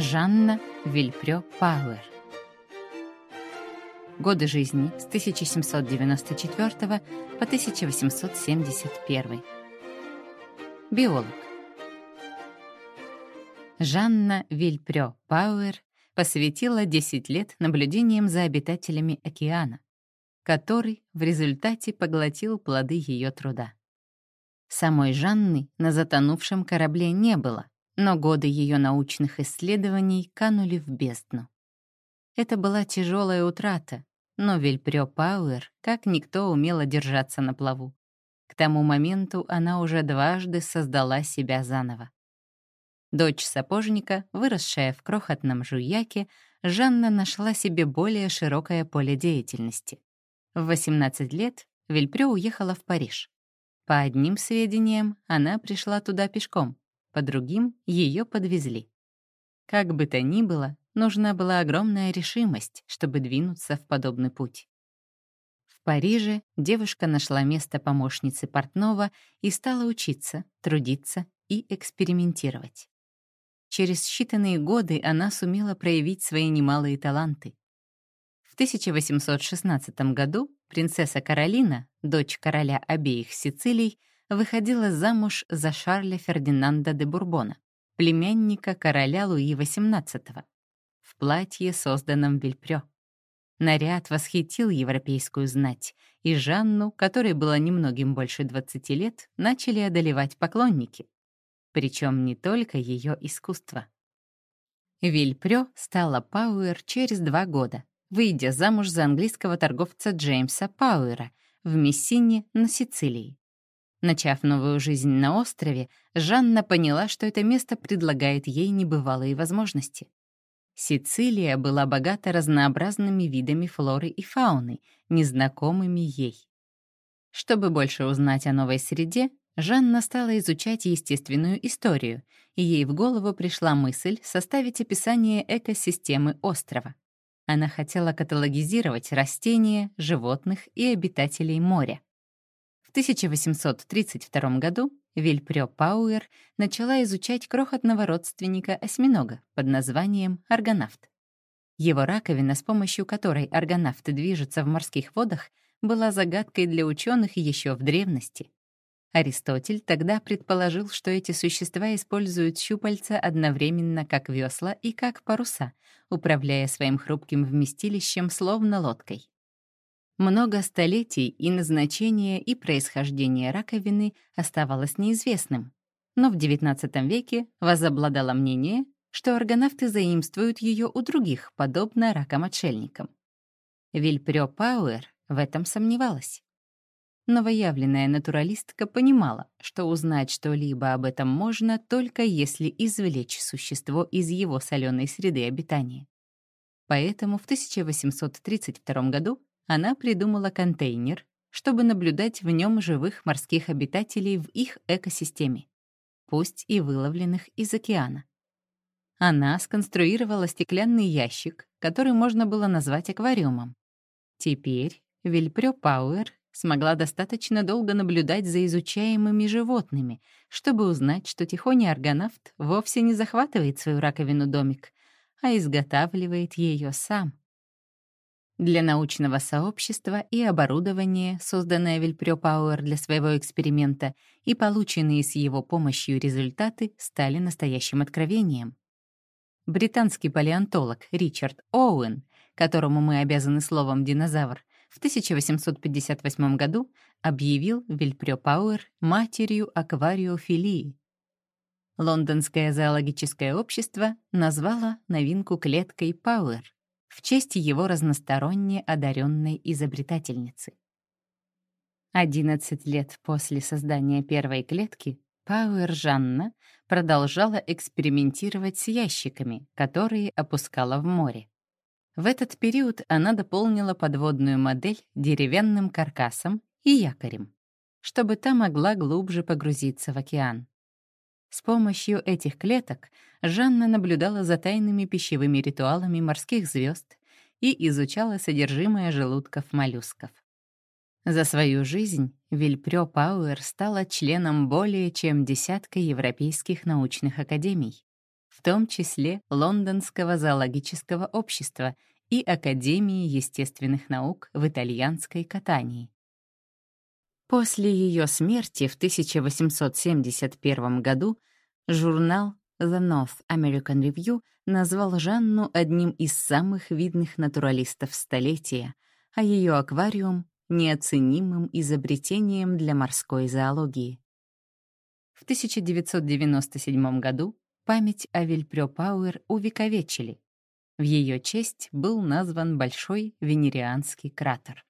Жанна Вильпрё Пауэр. Годы жизни с 1794 по 1871. Биолог. Жанна Вильпрё Пауэр посвятила 10 лет наблюдениям за обитателями океана, который в результате поглотил плоды ее труда. Самой Жанны на затонувшем корабле не было, но годы ее научных исследований канули в бездну. Это была тяжелая утрата, но Вильпрё Пауэр как никто умела держаться на плаву. К тому моменту она уже дважды создала себя заново. Дочь сапожника, выросшая в крохотном жуяке, Жанна нашла себе более широкое поле деятельности. В 18 лет Вильпрё уехала в Париж. По одним сведениям, она пришла туда пешком, по другим ее подвезли. Как бы то ни было, нужна была огромная решимость, чтобы двинуться в подобный путь. В Париже девушка нашла место помощницы портного и стала учиться, трудиться и экспериментировать. Через считанные годы она сумела проявить свои немалые таланты. В 1816 году принцесса Каролина, дочь короля обеих Сицилий, выходила замуж за Шарля Фердинанда де Бурбона, племянника короля Луи XVIII, в платье, созданном Вильпрё. Наряд восхитил европейскую знать, и Жанну, которой было немногим больше 20 лет, начали одолевать поклонники. Причем не только ее искусство. Вильпрё стала Пауэр через два года, выйдя замуж за английского торговца Джеймса Пауэра в Мессине на Сицилии. Начав новую жизнь на острове, Жанна поняла, что это место предлагает ей небывалые возможности. Сицилия была богата разнообразными видами флоры и фауны, незнакомыми ей. Чтобы больше узнать о новой среде, Жанна стала изучать естественную историю, и ей в голову пришла мысль составить описание экосистемы острова. Она хотела каталогизировать растения, животных и обитателей моря. В 1832 году Вильпрё Пауэр начала изучать крохотного родственника осьминога под названием аргонавт. Его раковина, с помощью которой аргонавты движутся в морских водах, была загадкой для ученых еще в древности. Аристотель тогда предположил, что эти существа используют щупальца одновременно как весла и как паруса, управляя своим хрупким вместилищем словно лодкой. Много столетий и назначение, и происхождение раковины оставалось неизвестным. Но в XIX веке возобладало мнение, что аргонавты заимствуют ее у других, подобно ракам-отшельникам. Вильпрё Пауэр в этом сомневалась. Новоявленная натуралистка понимала, что узнать что-либо об этом можно только если извлечь существо из его соленой среды обитания. Поэтому в 1832 году она придумала контейнер, чтобы наблюдать в нем живых морских обитателей в их экосистеме, пусть и выловленных из океана. Она сконструировала стеклянный ящик, который можно было назвать аквариумом. Теперь Вильпрё Пауэр смогла достаточно долго наблюдать за изучаемыми животными, чтобы узнать, что тихоня аргонавт вовсе не захватывает свою раковину-домик, а изготавливает ее сам. Для научного сообщества и оборудование, созданное Вильпрё Пауэр для своего эксперимента, и полученные с его помощью результаты стали настоящим откровением. Британский палеонтолог Ричард Оуэн, которому мы обязаны словом «динозавр», в 1858 году объявил Вильпрё Пауэр матерью аквариофилии. Лондонское зоологическое общество назвало новинку клеткой Пауэр в честь его разносторонне одаренной изобретательницы. 11 лет после создания первой клетки Пауэр Жанна продолжала экспериментировать с ящиками, которые опускала в море. В этот период она дополнила подводную модель деревянным каркасом и якорем, чтобы та могла глубже погрузиться в океан. С помощью этих клеток Жанна наблюдала за тайными пищевыми ритуалами морских звезд и изучала содержимое желудков моллюсков. За свою жизнь Вильпрё Пауэр стала членом более чем десятка европейских научных академий. в том числе Лондонского зоологического общества и Академии естественных наук в итальянской Катании. После ее смерти в 1871 году журнал The North American Review назвал Жанну одним из самых видных натуралистов столетия, а ее аквариум — неоценимым изобретением для морской зоологии. В 1997 году память о Вильпрё Пауэр увековечили. В ее честь был назван Большой Венерианский кратер.